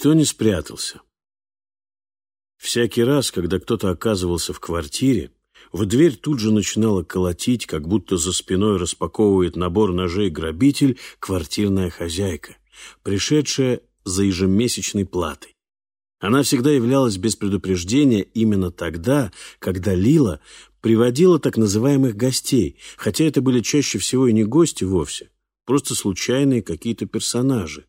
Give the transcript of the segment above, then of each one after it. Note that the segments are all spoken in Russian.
Никто не спрятался. Всякий раз, когда кто-то оказывался в квартире, в дверь тут же начинала колотить, как будто за спиной распаковывает набор ножей грабитель квартирная хозяйка, пришедшая за ежемесячной платой. Она всегда являлась без предупреждения именно тогда, когда Лила приводила так называемых гостей, хотя это были чаще всего и не гости вовсе, просто случайные какие-то персонажи.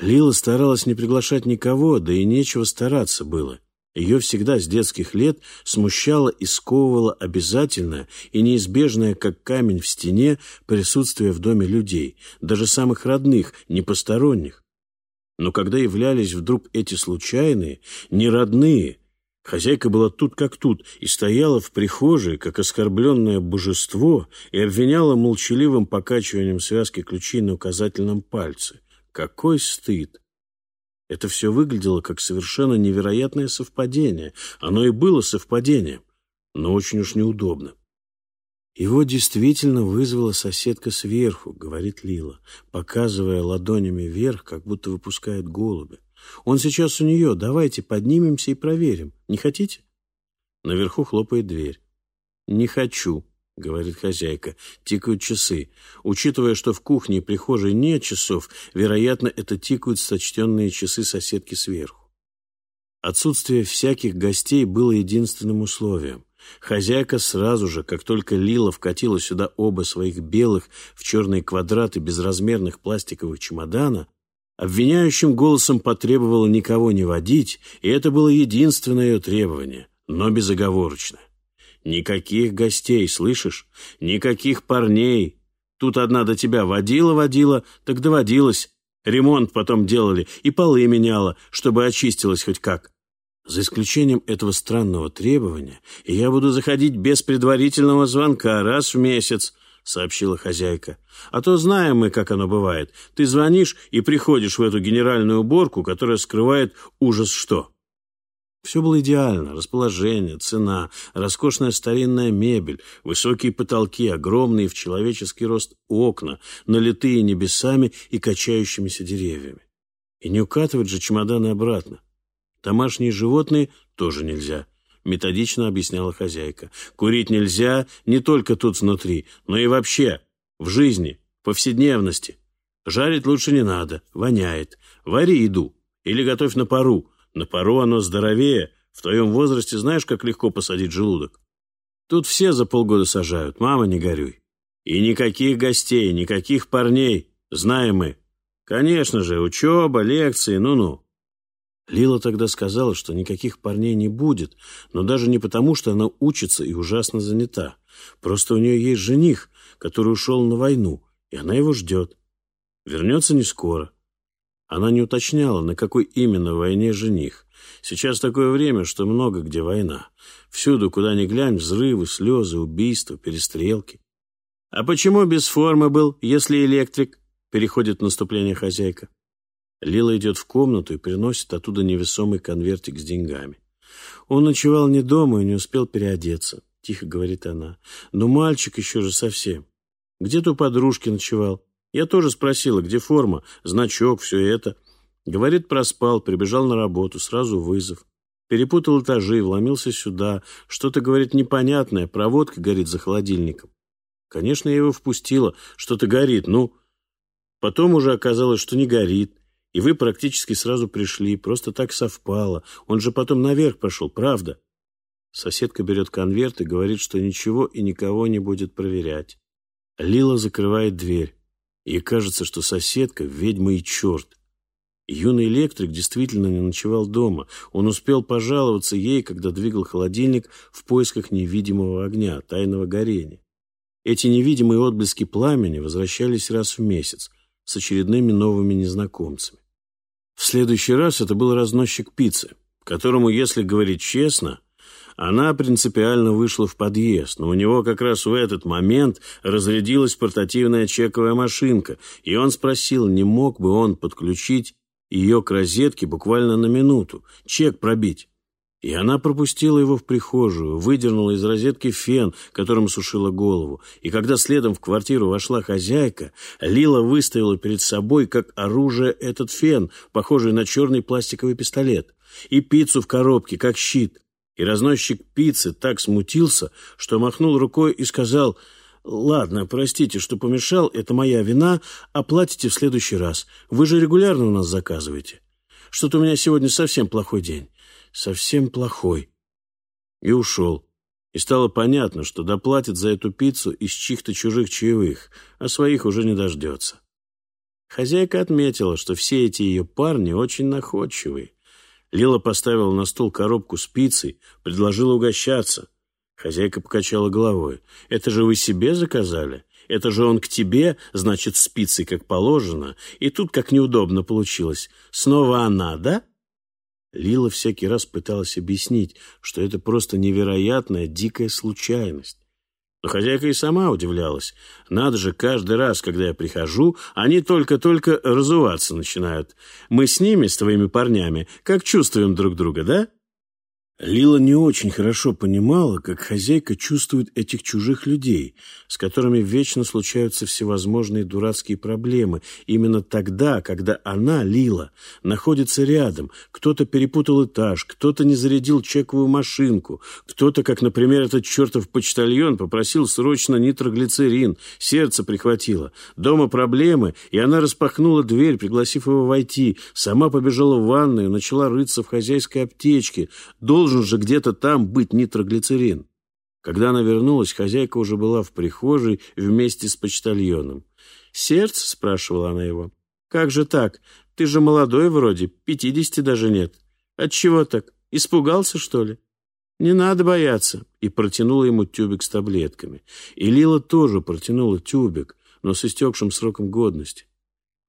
Лила старалась не приглашать никого, да и нечего стараться было. Ее всегда с детских лет смущало и сковывало обязательное и неизбежное, как камень в стене, присутствие в доме людей, даже самых родных, не посторонних. Но когда являлись вдруг эти случайные, неродные, хозяйка была тут как тут и стояла в прихожей, как оскорбленное божество, и обвиняла молчаливым покачиванием связки ключей на указательном пальце. Какой стыд! Это все выглядело как совершенно невероятное совпадение. Оно и было совпадением, но очень уж неудобно. Его действительно вызвала соседка сверху, говорит Лила, показывая ладонями вверх, как будто выпускает голубя. Он сейчас у нее, давайте поднимемся и проверим. Не хотите? Наверху хлопает дверь. Не хочу, — говорит хозяйка. Тикают часы. Учитывая, что в кухне и прихожей нет часов, вероятно, это тикают сочтенные часы соседки сверху. Отсутствие всяких гостей было единственным условием. Хозяйка сразу же, как только Лила вкатила сюда оба своих белых в черные квадраты безразмерных пластиковых чемодана, обвиняющим голосом потребовала никого не водить, и это было единственное ее требование, но безоговорочное. Никаких гостей, слышишь? Никаких парней. Тут одна до тебя водила-водила, так доводилась. Ремонт потом делали и полы меняла, чтобы очистилась хоть как. За исключением этого странного требования, я буду заходить без предварительного звонка раз в месяц, сообщила хозяйка. А то знаем мы, как оно бывает. Ты звонишь и приходишь в эту генеральную уборку, которая скрывает ужас что. Все было идеально. Расположение, цена, роскошная старинная мебель, высокие потолки, огромные в человеческий рост окна, налитые небесами и качающимися деревьями. И не укатывать же чемоданы обратно. Домашние животные тоже нельзя, методично объясняла хозяйка. Курить нельзя не только тут внутри, но и вообще, в жизни, в повседневности. Жарить лучше не надо, воняет. Вари еду или готовь на пару, на пару оно здоровее. В твоем возрасте знаешь, как легко посадить желудок? Тут все за полгода сажают. Мама, не горюй. И никаких гостей, никаких парней. Знаем мы. Конечно же, учеба, лекции, ну-ну. Лила тогда сказала, что никаких парней не будет, но даже не потому, что она учится и ужасно занята. Просто у нее есть жених, который ушел на войну, и она его ждет. Вернется не скоро. Она не уточняла, на какой именно войне жених. Сейчас такое время, что много где война. Всюду, куда ни глянь, взрывы, слезы, убийства, перестрелки. «А почему без формы был, если электрик?» Переходит в наступление хозяйка. Лила идет в комнату и приносит оттуда невесомый конвертик с деньгами. Он ночевал не дома и не успел переодеться, тихо говорит она. Но мальчик еще же совсем. Где-то у подружки ночевал. Я тоже спросила, где форма, значок, все это. Говорит, проспал, прибежал на работу, сразу вызов. Перепутал этажи, вломился сюда. Что-то, говорит, непонятное, проводка горит за холодильником. Конечно, я его впустила, что-то горит, ну... Потом уже оказалось, что не горит. И вы практически сразу пришли, просто так совпало. Он же потом наверх пошел, правда? Соседка берет конверт и говорит, что ничего и никого не будет проверять. Лила закрывает дверь. Ей кажется, что соседка — ведьма и черт. Юный электрик действительно не ночевал дома. Он успел пожаловаться ей, когда двигал холодильник в поисках невидимого огня, тайного горения. Эти невидимые отблески пламени возвращались раз в месяц с очередными новыми незнакомцами. В следующий раз это был разносчик пиццы, которому, если говорить честно, она принципиально вышла в подъезд, но у него как раз в этот момент разрядилась портативная чековая машинка, и он спросил, не мог бы он подключить ее к розетке буквально на минуту, чек пробить. И она пропустила его в прихожую, выдернула из розетки фен, которым сушила голову. И когда следом в квартиру вошла хозяйка, Лила выставила перед собой как оружие этот фен, похожий на черный пластиковый пистолет, и пиццу в коробке, как щит. И разносчик пиццы так смутился, что махнул рукой и сказал «Ладно, простите, что помешал, это моя вина, оплатите в следующий раз. Вы же регулярно у нас заказываете. Что-то у меня сегодня совсем плохой день. Совсем плохой». И ушел. И стало понятно, что доплатит за эту пиццу из чьих-то чужих чаевых, а своих уже не дождется. Хозяйка отметила, что все эти ее парни очень находчивые. Лила поставила на стол коробку с пиццей, предложила угощаться. Хозяйка покачала головой. «Это же вы себе заказали? Это же он к тебе, значит, с пиццей как положено. И тут как неудобно получилось. Снова она, да?» Лила всякий раз пыталась объяснить, что это просто невероятная дикая случайность. Но хозяйка и сама удивлялась. Надо же, каждый раз, когда я прихожу, они только-только разуваться начинают. Мы с ними, с твоими парнями, как чувствуем друг друга, да? Лила не очень хорошо понимала, как хозяйка чувствует этих чужих людей, с которыми вечно случаются всевозможные дурацкие проблемы, именно тогда, когда она, Лила, находится рядом. Кто-то перепутал этаж, кто-то не зарядил чековую машинку, кто-то, как, например, этот чертов почтальон, попросил срочно нитроглицерин, сердце прихватило. Дома проблемы, и она распахнула дверь, пригласив его войти, сама побежала в ванную, начала рыться в хозяйской аптечке. Долго Должен же где-то там быть нитроглицерин. Когда она вернулась, хозяйка уже была в прихожей вместе с почтальоном. «Сердце?» — спрашивала она его. «Как же так? Ты же молодой вроде, пятидесяти даже нет. Отчего так? Испугался, что ли?» «Не надо бояться», и протянула ему тюбик с таблетками. И Лила тоже протянула тюбик, но с истекшим сроком годности.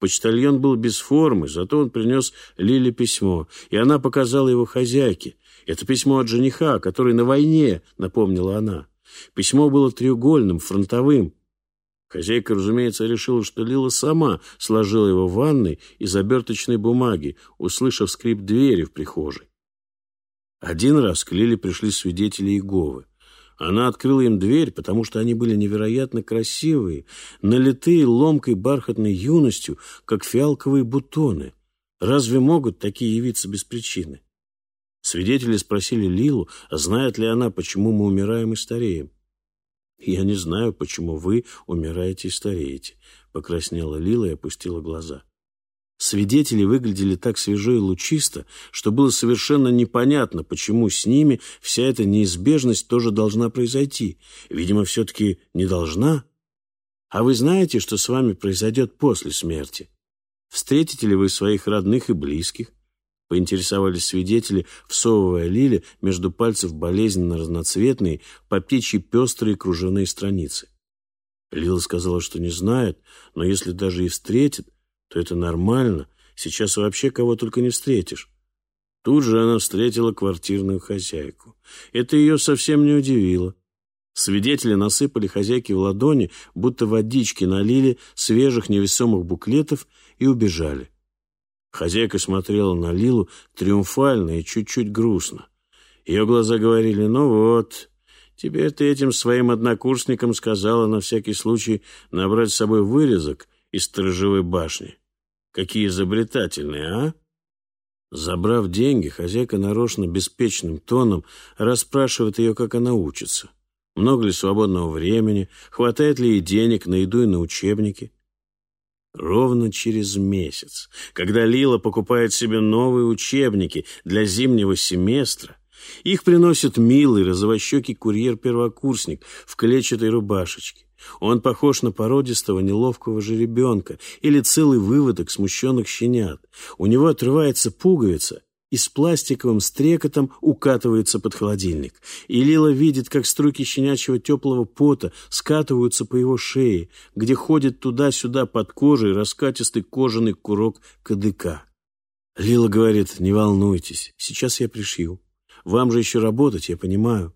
Почтальон был без формы, зато он принес Лиле письмо, и она показала его хозяйке. «Это письмо от жениха, который на войне», — напомнила она. Письмо было треугольным, фронтовым. Хозяйка, разумеется, решила, что Лила сама сложила его в ванной из оберточной бумаги, услышав скрип двери в прихожей. Один раз к Лиле пришли свидетели Иеговы. Она открыла им дверь, потому что они были невероятно красивые, налитые ломкой бархатной юностью, как фиалковые бутоны. Разве могут такие явиться без причины? Свидетели спросили Лилу, знает ли она, почему мы умираем и стареем. «Я не знаю, почему вы умираете и стареете», — покраснела Лила и опустила глаза. Свидетели выглядели так свежо и лучисто, что было совершенно непонятно, почему с ними вся эта неизбежность тоже должна произойти. Видимо, все-таки не должна. А вы знаете, что с вами произойдет после смерти? Встретите ли вы своих родных и близких? Поинтересовались свидетели, всовывая Лиле между пальцев болезненно разноцветные, по птичьи пестрые кружевные страницы. Лила сказала, что не знает, но если даже и встретит, то это нормально. Сейчас вообще кого только не встретишь. Тут же она встретила квартирную хозяйку. Это ее совсем не удивило. Свидетели насыпали хозяйке в ладони, будто водички налили свежих невесомых буклетов и убежали. Хозяйка смотрела на Лилу триумфально и чуть-чуть грустно. Ее глаза говорили, ну вот, теперь ты этим своим однокурсникам сказала на всякий случай набрать с собой вырезок из сторожевой башни. Какие изобретательные, а? Забрав деньги, хозяйка нарочно беспечным тоном расспрашивает ее, как она учится. Много ли свободного времени, хватает ли ей денег на еду и на учебники. Ровно через месяц, когда Лила покупает себе новые учебники для зимнего семестра, их приносит милый розовощекий курьер-первокурсник в клетчатой рубашечке. Он похож на породистого неловкого жеребенка или целый выводок смущенных щенят. У него отрывается пуговица и с пластиковым стрекотом укатывается под холодильник. И Лила видит, как струйки щенячьего теплого пота скатываются по его шее, где ходит туда-сюда под кожей раскатистый кожаный курок кадыка. Лила говорит, не волнуйтесь, сейчас я пришью. Вам же еще работать, я понимаю.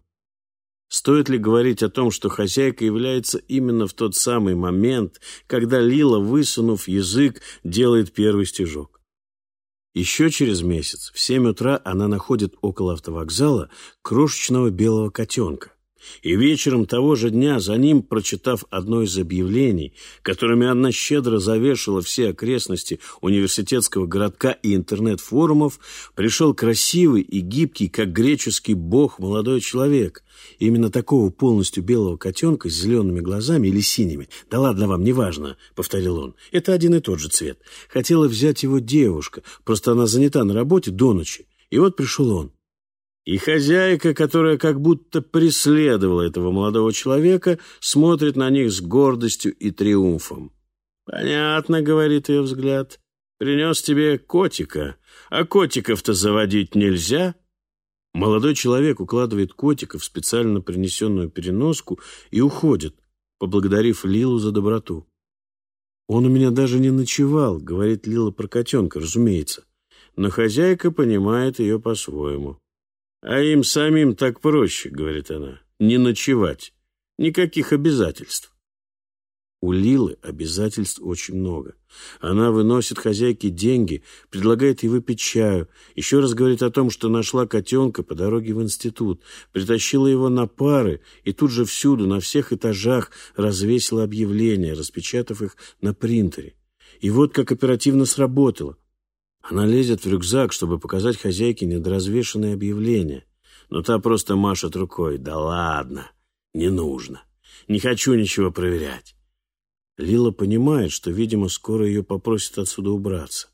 Стоит ли говорить о том, что хозяйка является именно в тот самый момент, когда Лила, высунув язык, делает первый стежок? Еще через месяц в семь утра она находит около автовокзала крошечного белого котенка. И вечером того же дня за ним, прочитав одно из объявлений, которыми она щедро завешала все окрестности университетского городка и интернет-форумов, пришел красивый и гибкий, как греческий бог, молодой человек. именно такого полностью белого котенка с зелеными глазами или синими. «Да ладно вам, неважно», — повторил он. «Это один и тот же цвет. Хотела взять его девушка, просто она занята на работе до ночи. И вот пришел он. И хозяйка, которая как будто преследовала этого молодого человека, смотрит на них с гордостью и триумфом. «Понятно», — говорит ее взгляд, — «принес тебе котика, а котиков-то заводить нельзя». Молодой человек укладывает котика в специально принесенную переноску и уходит, поблагодарив Лилу за доброту. «Он у меня даже не ночевал», — говорит Лила про котенка, разумеется. Но хозяйка понимает ее по-своему. А им самим так проще, говорит она, не ночевать. Никаких обязательств. У Лилы обязательств очень много. Она выносит хозяйке деньги, предлагает ей выпить чаю, еще раз говорит о том, что нашла котенка по дороге в институт, притащила его на пары и тут же всюду, на всех этажах развесила объявления, распечатав их на принтере. И вот как оперативно сработало. Она лезет в рюкзак, чтобы показать хозяйке недоразвешенное объявление. Но та просто машет рукой. «Да ладно, не нужно. Не хочу ничего проверять». Лила понимает, что, видимо, скоро ее попросят отсюда убраться.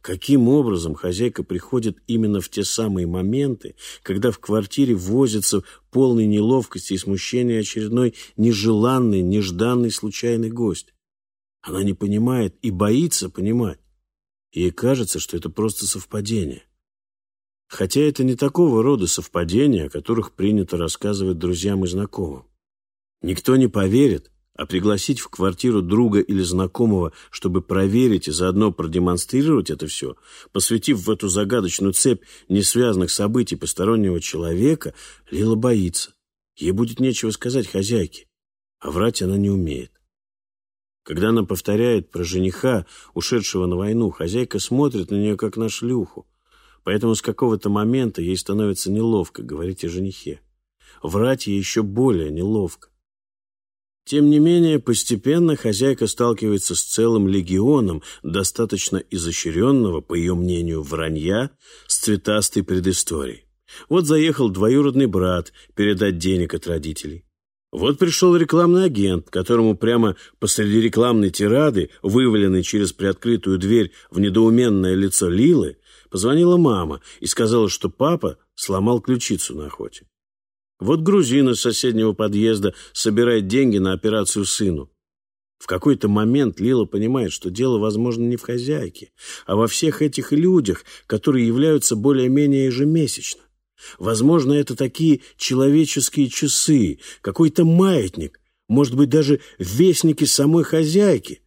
Каким образом хозяйка приходит именно в те самые моменты, когда в квартире возится полный неловкости и смущения очередной нежеланный, нежданный случайный гость? Она не понимает и боится понимать. Ей кажется, что это просто совпадение. Хотя это не такого рода совпадения, о которых принято рассказывать друзьям и знакомым. Никто не поверит, а пригласить в квартиру друга или знакомого, чтобы проверить и заодно продемонстрировать это все, посвятив в эту загадочную цепь несвязанных событий постороннего человека, Лила боится. Ей будет нечего сказать хозяйке, а врать она не умеет. Когда она повторяет про жениха, ушедшего на войну, хозяйка смотрит на нее, как на шлюху. Поэтому с какого-то момента ей становится неловко говорить о женихе. Врать ей еще более неловко. Тем не менее, постепенно хозяйка сталкивается с целым легионом достаточно изощренного, по ее мнению, вранья с цветастой предысторией. Вот заехал двоюродный брат передать денег от родителей. Вот пришел рекламный агент, которому прямо посреди рекламной тирады, вываленной через приоткрытую дверь в недоуменное лицо Лилы, позвонила мама и сказала, что папа сломал ключицу на охоте. Вот грузин из соседнего подъезда собирает деньги на операцию сыну. В какой-то момент Лила понимает, что дело, возможно, не в хозяйке, а во всех этих людях, которые являются более-менее ежемесячно. Возможно, это такие человеческие часы, какой-то маятник, может быть, даже вестники самой хозяйки,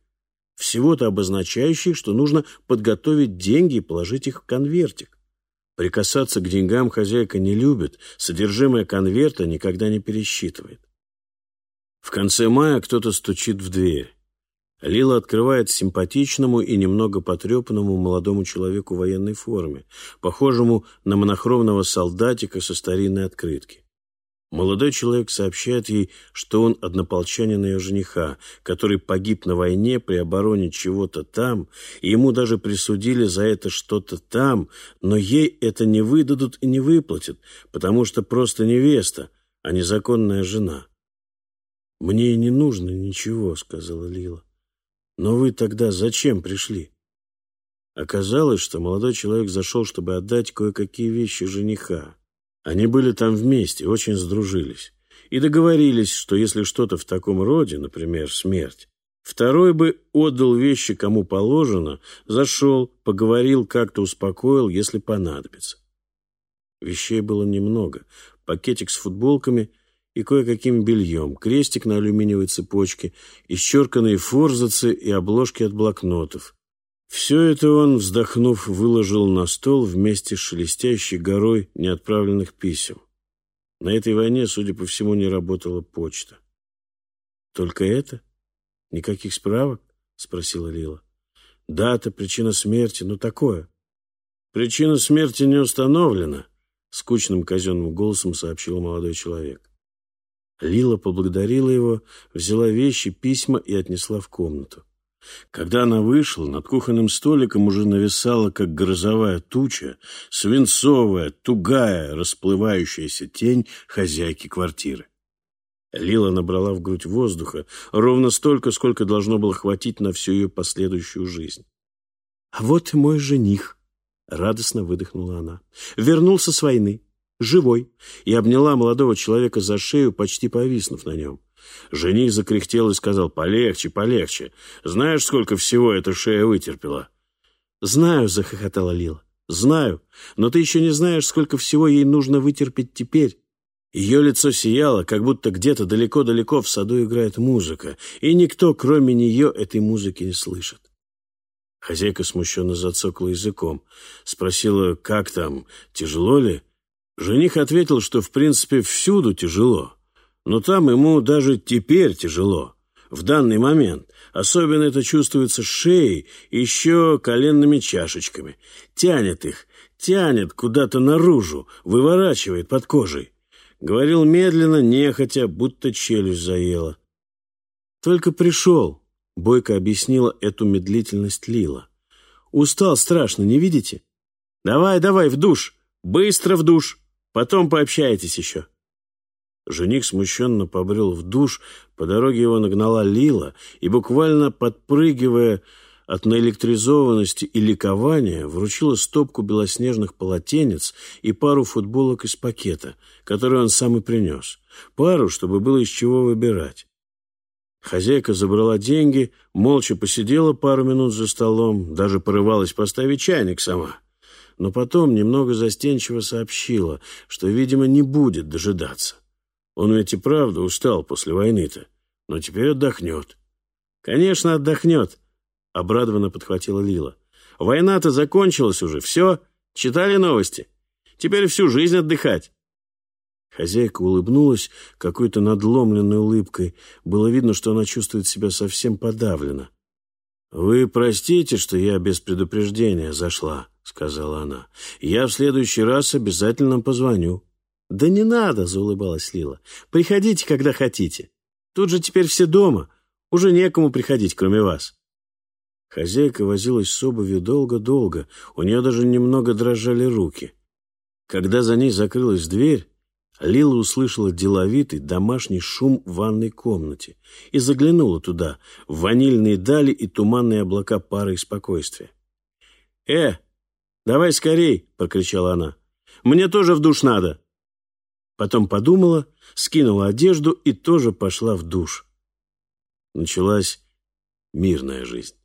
всего-то обозначающие, что нужно подготовить деньги и положить их в конвертик. Прикасаться к деньгам хозяйка не любит, содержимое конверта никогда не пересчитывает. В конце мая кто-то стучит в дверь. Лила открывает симпатичному и немного потрепанному молодому человеку в военной форме, похожему на монохромного солдатика со старинной открытки. Молодой человек сообщает ей, что он однополчанин ее жениха, который погиб на войне при обороне чего-то там, и ему даже присудили за это что-то там, но ей это не выдадут и не выплатят, потому что просто невеста, а не законная жена. «Мне не нужно ничего», — сказала Лила. Но вы тогда зачем пришли? Оказалось, что молодой человек зашел, чтобы отдать кое-какие вещи жениха. Они были там вместе, очень сдружились. И договорились, что если что-то в таком роде, например, смерть, второй бы отдал вещи кому положено, зашел, поговорил, как-то успокоил, если понадобится. Вещей было немного. Пакетик с футболками и кое-каким бельем, крестик на алюминиевой цепочке, исчерканные форзацы и обложки от блокнотов. Все это он, вздохнув, выложил на стол вместе с шелестящей горой неотправленных писем. На этой войне, судя по всему, не работала почта. «Только это? Никаких справок?» — спросила Лила. «Дата, причина смерти, ну такое». Причина смерти не установлена, скучным казенным голосом сообщил молодой человек. Лила поблагодарила его, взяла вещи, письма и отнесла в комнату. Когда она вышла, над кухонным столиком уже нависала, как грозовая туча, свинцовая, тугая, расплывающаяся тень хозяйки квартиры. Лила набрала в грудь воздуха ровно столько, сколько должно было хватить на всю ее последующую жизнь. «А вот и мой жених», — радостно выдохнула она. «Вернулся с войны, живой», и обняла молодого человека за шею, почти повиснув на нем. Жених закряхтел и сказал, «Полегче, полегче. Знаешь, сколько всего эта шея вытерпела?» «Знаю», — захохотала Лила. «Знаю, но ты еще не знаешь, сколько всего ей нужно вытерпеть теперь». Ее лицо сияло, как будто где-то далеко-далеко в саду играет музыка, и никто, кроме нее, этой музыки не слышит. Хозяйка смущенно зацокала языком, спросила, как там, тяжело ли? Жених ответил, что, в принципе, всюду тяжело, но там ему даже теперь тяжело, в данный момент. Особенно это чувствуется шеей и еще коленными чашечками. Тянет их, тянет куда-то наружу, выворачивает под кожей. Говорил медленно, нехотя, будто челюсть заела. «Только пришел», — Бойко объяснила эту медлительность Лила. «Устал страшно, не видите? Давай, давай, в душ, быстро в душ, потом пообщаетесь еще». Жених смущенно побрел в душ, по дороге его нагнала Лила и, буквально подпрыгивая от наэлектризованности и ликования, вручила стопку белоснежных полотенец и пару футболок из пакета, которые он сам и принес. Пару, чтобы было из чего выбирать. Хозяйка забрала деньги, молча посидела пару минут за столом, даже порывалась поставить чайник сама. Но потом немного застенчиво сообщила, что, видимо, не будет дожидаться. Он ведь и правда устал после войны-то, но теперь отдохнет. Конечно, отдохнет, — обрадованно подхватила Лила. Война-то закончилась уже, все, читали новости. Теперь всю жизнь отдыхать. Хозяйка улыбнулась какой-то надломленной улыбкой. Было видно, что она чувствует себя совсем подавлена. «Вы простите, что я без предупреждения зашла», — сказала она. «Я в следующий раз обязательно позвоню». «Да не надо», — заулыбалась Лила. «Приходите, когда хотите. Тут же теперь все дома. Уже некому приходить, кроме вас». Хозяйка возилась с обувью долго-долго, у нее даже немного дрожали руки. Когда за ней закрылась дверь, Лила услышала деловитый домашний шум в ванной комнате и заглянула туда, в ванильные дали и туманные облака пары и спокойствия. «Э, давай скорей!» — прокричала она. «Мне тоже в душ надо!» Потом подумала, скинула одежду и тоже пошла в душ. Началась мирная жизнь.